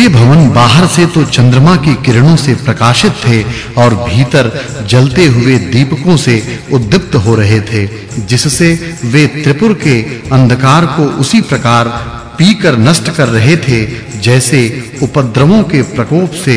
वे भवन बाहर से तो चंद्रमा की किरणों से प्रकाशित थे और भीतर जलते हुए दीपकों से उद्दीप्त हो रहे थे, जिससे वे त्रिपुर के अंधकार को उसी प्रकार पीकर नष्ट कर रहे थे, जैसे उपद्रवों के प्रकोप से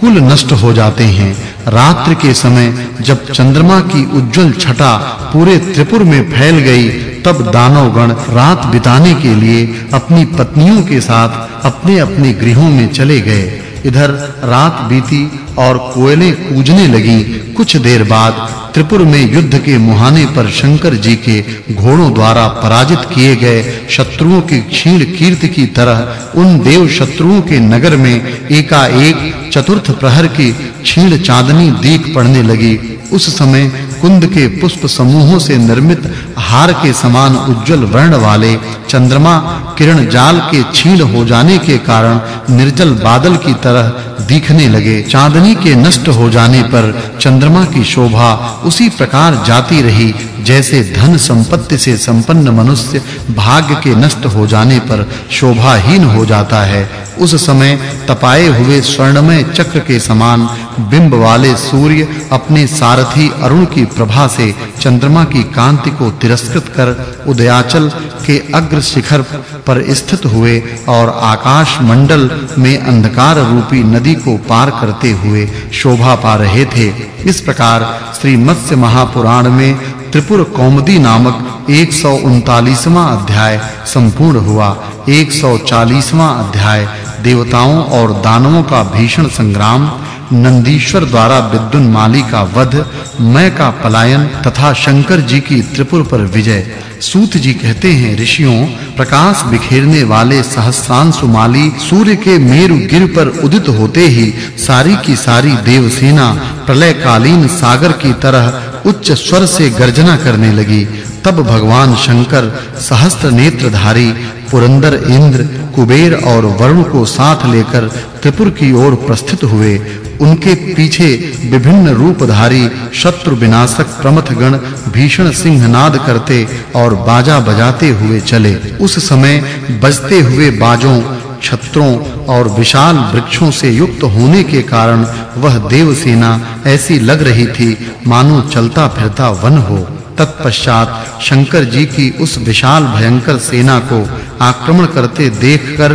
कुल नष्ट हो जाते हैं। रात्रि के समय जब चंद्रमा की उज्जवल छटा पूरे त्रिपुर में फैल गई, तब दानवगण रात बिताने के लिए अपनी पत्नियों के साथ अपने-अपने गृहों में चले गए। इधर रात बीती और कोयले कूजने लगी कुछ देर बाद त्रिपुर में युद्ध के मुहाने पर शंकर जी के घोड़ों द्वारा पराजित किए गए शत्रुओं की क्षीण कीर्ति की तरह उन देव शत्रुओं के नगर में एकाएक चतुर्थ प्रहर की क्षीण चांदनी दीख पड़ने लगी। उस समय कुंद के पुष्प समूहों से निर्मित हार के समान उज्जवल वर्ण वाले चंद्रमा किरण जाल के छीण हो जाने के कारण निर्जल बादल की तरह दिखने लगे। चांदनी के नष्ट हो जाने पर चंद्रमा की शोभा उसी प्रकार जाती रही, जैसे धन संपत्ति से संपन्न मनुष्य भाग्य के नष्ट हो जाने पर शोभाहीन हो जाता है। उस समय तपाए हुए स्वर्णमय चक्र के समान बिंब वाले सूर्य अपने सारथी अरुण की प्रभा से चंद्रमा की कांति को तिरस्कृत कर उदयाचल के अग्र शिखर पर स्थित हुए और आकाश मंडल में अंधकार रूपी नदी को पार करते हुए शोभा पा रहे थे। इस प्रकार श्री मत्स्य महापुराण में त्रिपुर कौमदी नामक 139वां अध्याय संपूर्ण हुआ। 140वां अध्याय देवताओं और दानवों का भीषण संग्राम नंदीश्वर द्वारा विद्युन माली का वध मैं का पलायन तथा शंकर जी की त्रिपुर पर विजय। सूत जी कहते हैं, ऋषियों, प्रकाश बिखेरने वाले सहस्रांशु माली सूर्य के मेरु गिर पर उदित होते ही सारी की सारी देव सेना प्रलयकालीन सागर की तरह उच्च स्वर से गर्जना करने लगी। तब भगवान शंकर सहस्त्र नेत्रधारी पुरंदर इंद्र, कुबेर और वरुण को साथ लेकर त्रिपुर की ओर प्रस्थित हुए। उनके पीछे विभिन्न रूपधारी शत्रु विनाशक प्रमथ गण भीषण सिंहनाद करते और बाजा बजाते हुए चले। उस समय बजते हुए बाजों, छत्रों और विशाल वृक्षों से युक्त होने के कारण वह देव सेना ऐसी लग रही थी, मानो चलता फिरता वन हो। तत्पश्चात शंकर जी की उस विशाल भयंकर सेना को आक्रमण करते देखकर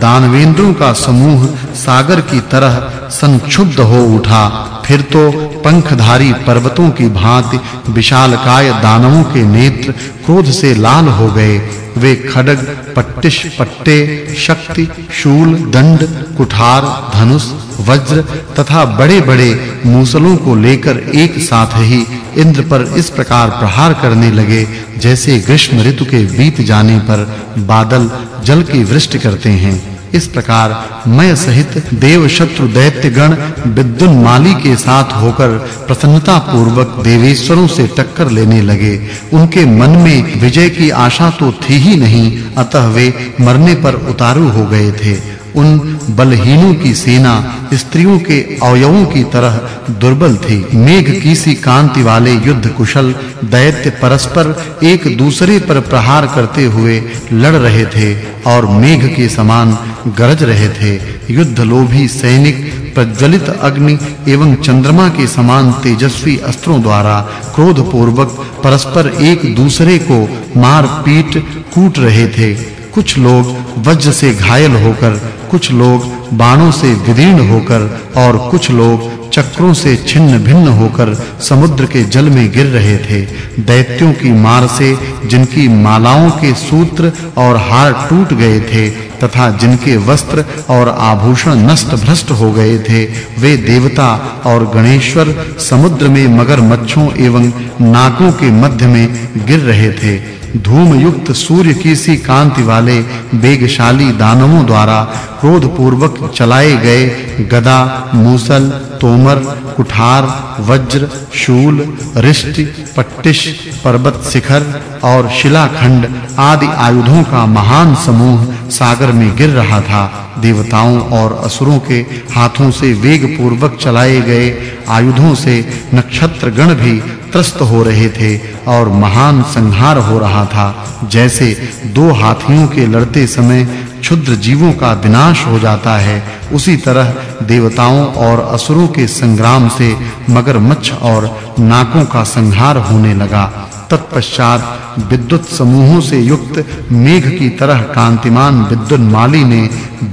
दानवेंद्रों का समूह सागर की तरह संक्षुब्ध हो उठा। फिर तो पंखधारी पर्वतों की भांति विशालकाय दानवों के नेत्र क्रोध से लाल हो गए। वे खड्ग, पट्टिश, पट्टे, शक्ति, शूल, दंड कुठार, धनुष, वज्र तथा बड़े-बड़े मूसलों को लेकर एक साथ ही इंद्र पर इस प्रकार प्रहार करने लगे, जैसे ग्रीष्म ऋतु के बीत जाने पर बादल जल की वृष्टि करते हैं। इस प्रकार मैं सहित देव शत्रु दैत्य गण विद्युन माली के साथ होकर प्रसन्नता पूर्वक देवेश्वरों से टक्कर लेने लगे। उनके मन में विजय की आशा तो थी ही नहीं, अतः वे मरने पर उतारू हो गए थे। उन बलहीनों की सेना, स्त्रियों के अवयवों की तरह दुर्बल थी। मेघ की सी कांति वाले युद्ध कुशल दैत्य परस्पर एक दूसरे पर प्रहार करते हुए लड़ रहे थे और मेघ के समान गरज रहे थे। युद्ध लोभी सैनिक, प्रज्वलित अग्नि एवं चंद्रमा के समान तेजस्वी अस्त्रों द्वारा क्रोध पूर्वक परस्पर एक दूसरे को मार पीट कूट रहे थे। कुछ लोग वज्र से घायल होकर, कुछ लोग बाणों से विदीर्ण होकर और कुछ लोग चक्रों से छिन्न भिन्न होकर समुद्र के जल में गिर रहे थे। दैत्यों की मार से जिनकी मालाओं के सूत्र और हार टूट गए थे तथा जिनके वस्त्र और आभूषण नष्ट भ्रष्ट हो गए थे, वे देवता और गणेश्वर समुद्र में मगरमच्छों एवं नागों के मध्य में गिर रहे थे। धूम युक्त सूर्य की सी कांति वाले वेगशाली दानवों द्वारा क्रोध पूर्वक चलाए गए गदा, मूसल, तोमर, कुठार, वज्र, शूल, रिष्टि, पट्टिश, पर्वत शिखर और शिलाखंड आदि आयुधों का महान समूह सागर में गिर रहा था। देवताओं और असुरों के हाथों से वेग पूर्वक चलाए गए आयुधों से नक्षत्र गण भी त्रस्त हो रहे थे और महान संहार हो रहा था, जैसे दो हाथियों के लड़ते समय क्षुद्र जीवों का विनाश हो जाता है, उसी तरह देवताओं और असुरों के संग्राम से मगरमच्छ और नाकों का संहार होने लगा। तत्पश्चात विद्युत समूहों से युक्त मेघ की तरह कांतिमान विद्युत माली ने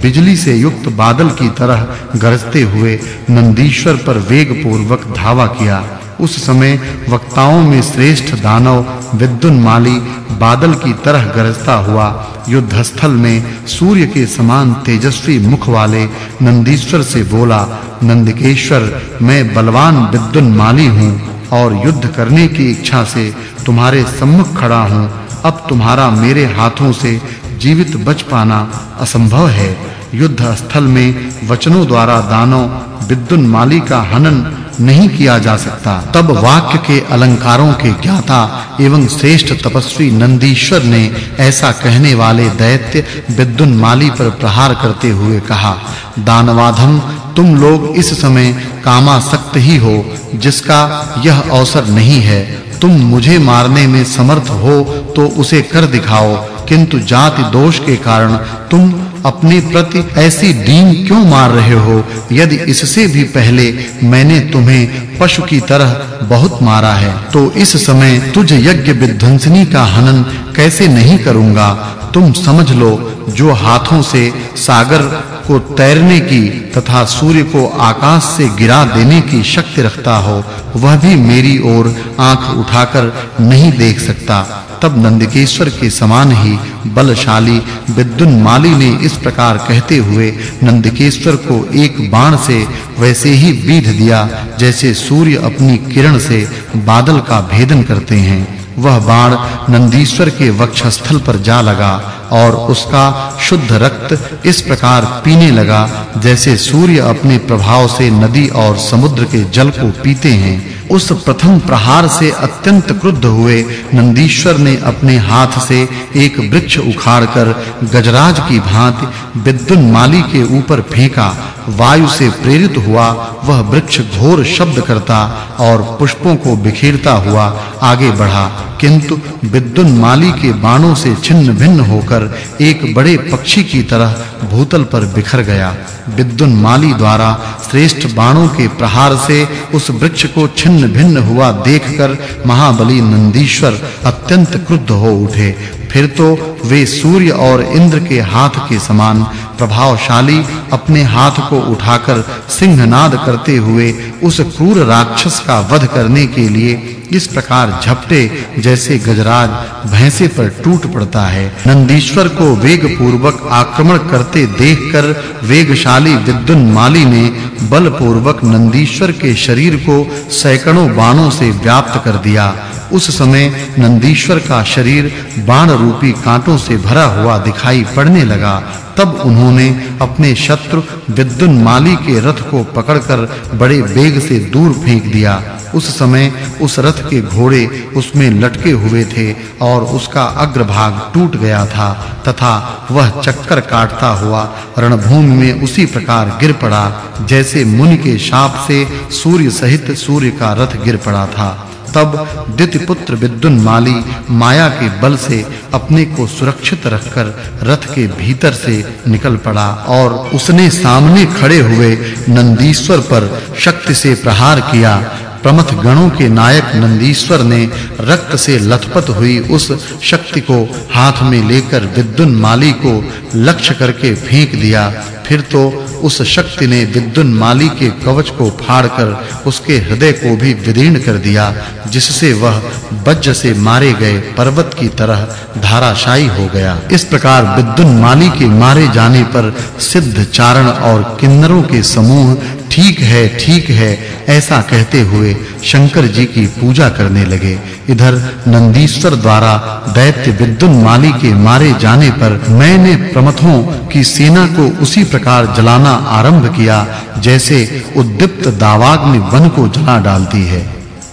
बिजली से युक्त बादल की तरह गरजते हुए नंदीश्वर पर वेग पूर्वक धावा किया। उस समय वक्ताओं में श्रेष्ठ दानव विद्युन माली बादल की तरह गरजता हुआ। युद्धस्थल में सूर्य के समान तेजस्वी मुख वाले नंदीश्वर से बोला, नंदिकेश्वर, मैं बलवान विद्युन माली हूँ और युद्ध करने की इच्छा से तुम्हारे सम्मुख खड़ा हूँ। अब तुम्हारा मेरे हाथों से जीवित बच पाना असंभव है। युद्ध स्थल में वचनों द्वारा दानव विद्युन माली का हनन नहीं किया जा सकता। तब वाक्य के अलंकारों के ज्ञाता एवं श्रेष्ठ तपस्वी नंदीश्वर ने ऐसा कहने वाले दैत्य विद्युन माली पर प्रहार करते हुए कहा, दानवाधम, तुम लोग इस समय कामासक्त ही हो, जिसका यह अवसर नहीं है। तुम मुझे मारने में समर्थ हो तो उसे कर दिखाओ, किंतु जाति दोष के कारण तुम अपने प्रति ऐसी डींग क्यों मार रहे हो? यदि इससे भी पहले मैंने तुम्हें पशु की तरह बहुत मारा है तो इस समय तुझ यज्ञ विध्वंसनी का हनन कैसे नहीं करूँगा? तुम समझ लो, जो हाथों से सागर को तैरने की तथा सूर्य को आकाश से गिरा देने की शक्ति रखता हो, वह भी मेरी ओर आँख उठाकर नहीं देख सकता। तब नंदिकेश्वर के समान ही बलशाली विद्युन माली ने इस प्रकार कहते हुए नंदिकेश्वर को एक बाण से वैसे ही बीध दिया, जैसे सूर्य अपनी किरण से बादल का भेदन करते हैं। वह बाण नंदीश्वर के वक्षस्थल पर जा लगा और उसका शुद्ध रक्त इस प्रकार पीने लगा, जैसे सूर्य अपने प्रभाव से नदी और समुद्र के जल को पीते हैं। उस प्रथम प्रहार से अत्यंत क्रुद्ध हुए नंदीश्वर ने अपने हाथ से एक वृक्ष उखाड़कर गजराज की भांति विद्युन माली के ऊपर फेंका। वायु से प्रेरित हुआ, वह वृक्ष घोर शब्द करता और पुष्पों को बिखेरता हुआ आगे बढ़ा। किंतु विद्युन माली के बाणों से छिन्न भिन्न होकर एक बड़े पक्षी की तरह भूतल पर बिखर गया। विद्युन माली द्वारा श्रेष्ठ बाणों के प्रहार से उस वृक्ष को छिन्न भिन्न हुआ देखकर महाबली नंदीश्वर अत्यंत क्रुद्ध हो उठे। फिर तो वे सूर्य और इंद्र के हाथ के समान प्रभावशाली अपने हाथ को उठाकर सिंहनाद करते हुए उस क्रूर राक्षस का वध करने के लिए इस प्रकार झपटे जैसे गजराज भैंसे पर टूट पड़ता है। नंदीश्वर को वेग पूर्वक आक्रमण करते देखकर वेगशाली विद्युन माली ने बल पूर्वक नंदीश्वर के शरीर को सैकड़ों बाणों से व्याप्त कर दिया। उस समय नंदीश्वर का शरीर बाण रूपी कांटों से भरा हुआ दिखाई पड़ने लगा। तब उन्होंने अपने शत्रु विद्युन माली के रथ को पकड़कर बड़े वेग से दूर फेंक दिया। उस समय उस रथ के घोड़े उसमें लटके हुए थे और उसका अग्रभाग टूट गया था तथा वह चक्कर काटता हुआ रणभूमि में उसी प्रकार गिर पड़ा, जैसे मुनि के शाप से सूर्य सहित सूर्य का रथ गिर पड़ा था। तब दिति पुत्र विद्युन माली माया के बल से अपने को सुरक्षित रखकर रथ के भीतर से निकल पड़ा और उसने सामने खड़े हुए नंदीश्वर पर शक्ति से प्रहार किया प्रमथ गणों के नायक नंदीश्वर ने रक्त से लथपथ हुई उस शक्ति को हाथ में लेकर विद्युन माली को लक्ष्य करके फेंक दिया। फिर तो उस शक्ति ने विद्युन माली के कवच को फाड़कर उसके हृदय को भी विदीर्ण कर दिया, जिससे वह वज्र से मारे गए पर्वत की तरह धाराशायी हो गया। इस प्रकार विद्युन माली के मारे जाने पर सिद्ध चारण और किन्नरों के समूह ठीक है ठीक है, ऐसा कहते हुए शंकर जी की पूजा करने लगे। इधर नंदीश्वर द्वारा दैत्य विद्युन माली के मारे जाने पर मैंने प्रमथों की सेना को उसी प्रकार जलाना आरंभ किया, जैसे उद्दीप्त दावाग्नि वन को जला डालती है।